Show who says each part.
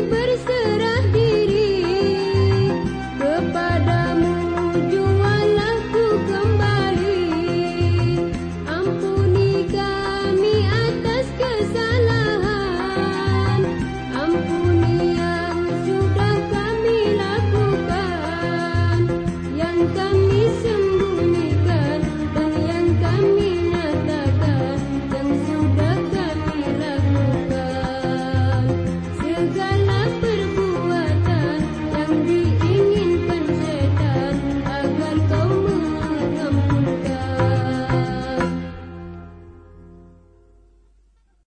Speaker 1: berseri